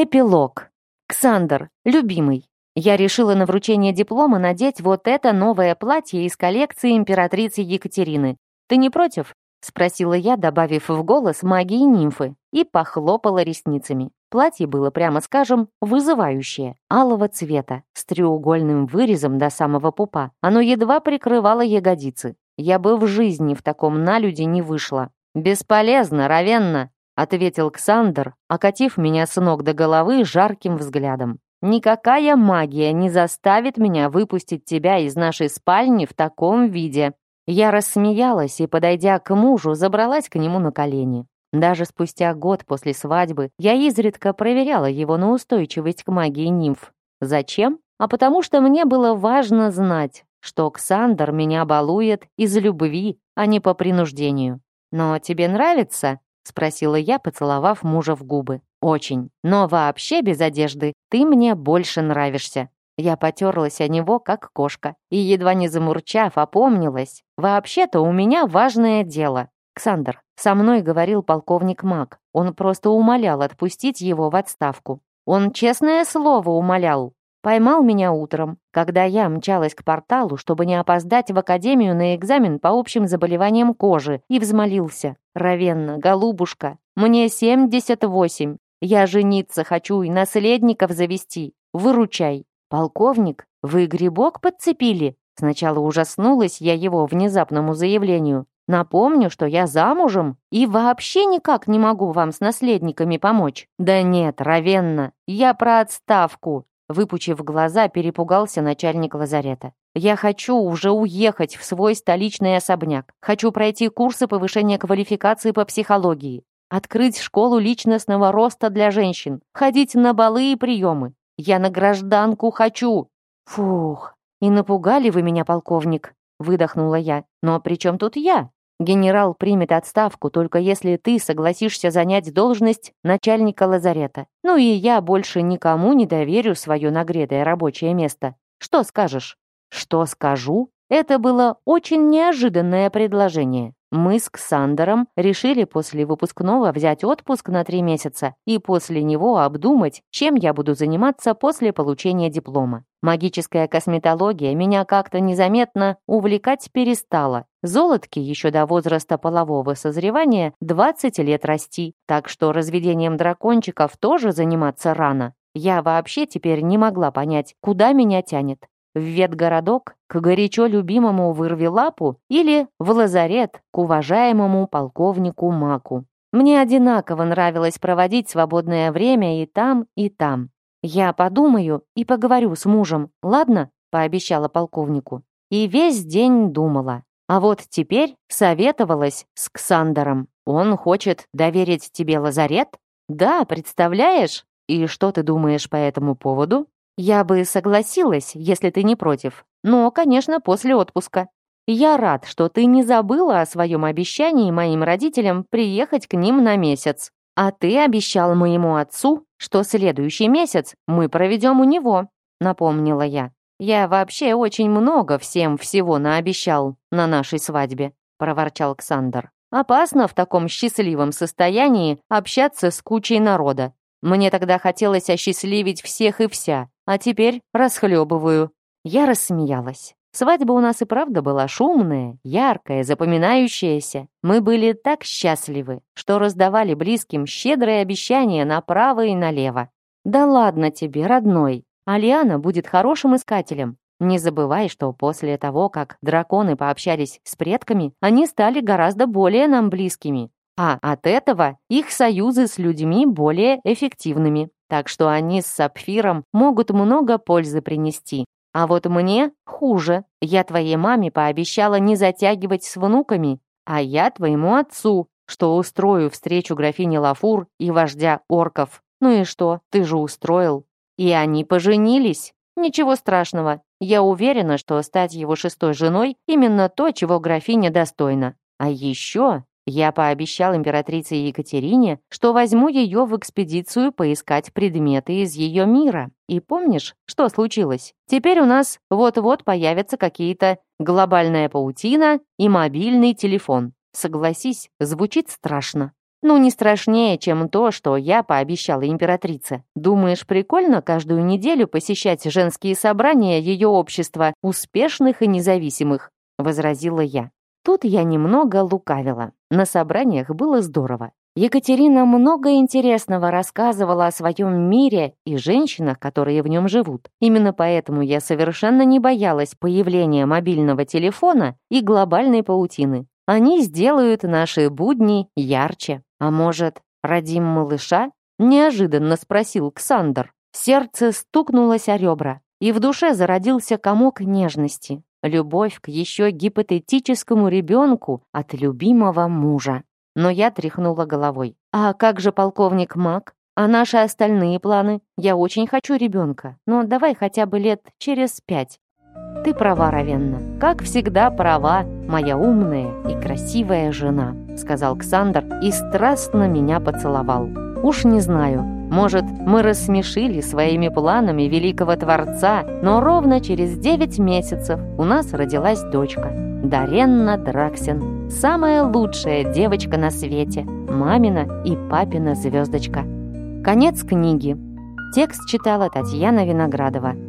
Эпилог. Ксандр, любимый. Я решила на вручение диплома надеть вот это новое платье из коллекции императрицы Екатерины. Ты не против? Спросила я, добавив в голос магии нимфы, и похлопала ресницами. Платье было, прямо скажем, вызывающее, алого цвета, с треугольным вырезом до самого пупа. Оно едва прикрывало ягодицы. Я бы в жизни в таком налюде не вышла. «Бесполезно, Равенна!» Ответил Ксандр, окатив меня с ног до головы жарким взглядом. «Никакая магия не заставит меня выпустить тебя из нашей спальни в таком виде». Я рассмеялась и, подойдя к мужу, забралась к нему на колени. Даже спустя год после свадьбы я изредка проверяла его на устойчивость к магии нимф. Зачем? А потому что мне было важно знать, что Ксандр меня балует из любви, а не по принуждению. «Но тебе нравится?» Спросила я, поцеловав мужа в губы. «Очень. Но вообще без одежды ты мне больше нравишься». Я потерлась о него, как кошка, и, едва не замурчав, опомнилась. «Вообще-то у меня важное дело. Ксандр, со мной говорил полковник Мак. Он просто умолял отпустить его в отставку. Он честное слово умолял. Поймал меня утром, когда я мчалась к порталу, чтобы не опоздать в академию на экзамен по общим заболеваниям кожи, и взмолился. «Равенна, голубушка, мне 78. Я жениться хочу и наследников завести. Выручай». «Полковник, вы грибок подцепили?» Сначала ужаснулась я его внезапному заявлению. Напомню, что я замужем и вообще никак не могу вам с наследниками помочь. Да нет, Равенна, я про отставку. Выпучив глаза, перепугался начальник лазарета. «Я хочу уже уехать в свой столичный особняк. Хочу пройти курсы повышения квалификации по психологии. Открыть школу личностного роста для женщин. Ходить на балы и приемы. Я на гражданку хочу!» «Фух, и напугали вы меня, полковник!» Выдохнула я. «Но при чем тут я? Генерал примет отставку, только если ты согласишься занять должность начальника лазарета. Ну и я больше никому не доверю свое нагретое рабочее место. Что скажешь? Что скажу? Это было очень неожиданное предложение. Мы с Ксандером решили после выпускного взять отпуск на три месяца и после него обдумать, чем я буду заниматься после получения диплома. Магическая косметология меня как-то незаметно увлекать перестала. Золотки еще до возраста полового созревания 20 лет расти, так что разведением дракончиков тоже заниматься рано. Я вообще теперь не могла понять, куда меня тянет в ветгородок к горячо любимому вырви лапу или в лазарет к уважаемому полковнику Маку. Мне одинаково нравилось проводить свободное время и там, и там. «Я подумаю и поговорю с мужем, ладно?» — пообещала полковнику. И весь день думала. А вот теперь советовалась с Ксандером. «Он хочет доверить тебе лазарет?» «Да, представляешь? И что ты думаешь по этому поводу?» Я бы согласилась, если ты не против. Но, конечно, после отпуска. Я рад, что ты не забыла о своем обещании моим родителям приехать к ним на месяц. А ты обещал моему отцу, что следующий месяц мы проведем у него, напомнила я. Я вообще очень много всем всего наобещал на нашей свадьбе, проворчал Александр. Опасно в таком счастливом состоянии общаться с кучей народа. Мне тогда хотелось осчастливить всех и вся, а теперь расхлебываю». Я рассмеялась. Свадьба у нас и правда была шумная, яркая, запоминающаяся. Мы были так счастливы, что раздавали близким щедрые обещания направо и налево. «Да ладно тебе, родной, Алиана будет хорошим искателем. Не забывай, что после того, как драконы пообщались с предками, они стали гораздо более нам близкими а от этого их союзы с людьми более эффективными. Так что они с Сапфиром могут много пользы принести. А вот мне хуже. Я твоей маме пообещала не затягивать с внуками, а я твоему отцу, что устрою встречу графини Лафур и вождя орков. Ну и что, ты же устроил. И они поженились. Ничего страшного. Я уверена, что стать его шестой женой именно то, чего графиня достойна. А еще я пообещал императрице Екатерине, что возьму ее в экспедицию поискать предметы из ее мира. И помнишь, что случилось? Теперь у нас вот-вот появятся какие-то глобальная паутина и мобильный телефон. Согласись, звучит страшно. Ну, не страшнее, чем то, что я пообещала императрице. Думаешь, прикольно каждую неделю посещать женские собрания ее общества успешных и независимых?» — возразила я. Тут я немного лукавила. На собраниях было здорово. Екатерина много интересного рассказывала о своем мире и женщинах, которые в нем живут. Именно поэтому я совершенно не боялась появления мобильного телефона и глобальной паутины. Они сделают наши будни ярче. А может, родим малыша? Неожиданно спросил Ксандр. Сердце стукнулось о ребра, и в душе зародился комок нежности. Любовь к еще гипотетическому ребенку от любимого мужа. Но я тряхнула головой. «А как же полковник Мак? А наши остальные планы? Я очень хочу ребенка, но давай хотя бы лет через пять. «Ты права, Равенна. Как всегда права, моя умная и красивая жена», сказал Ксандр и страстно меня поцеловал. «Уж не знаю, может, мы рассмешили своими планами великого Творца, но ровно через девять месяцев у нас родилась дочка. Даренна Драксин. Самая лучшая девочка на свете. Мамина и папина звездочка». Конец книги. Текст читала Татьяна Виноградова.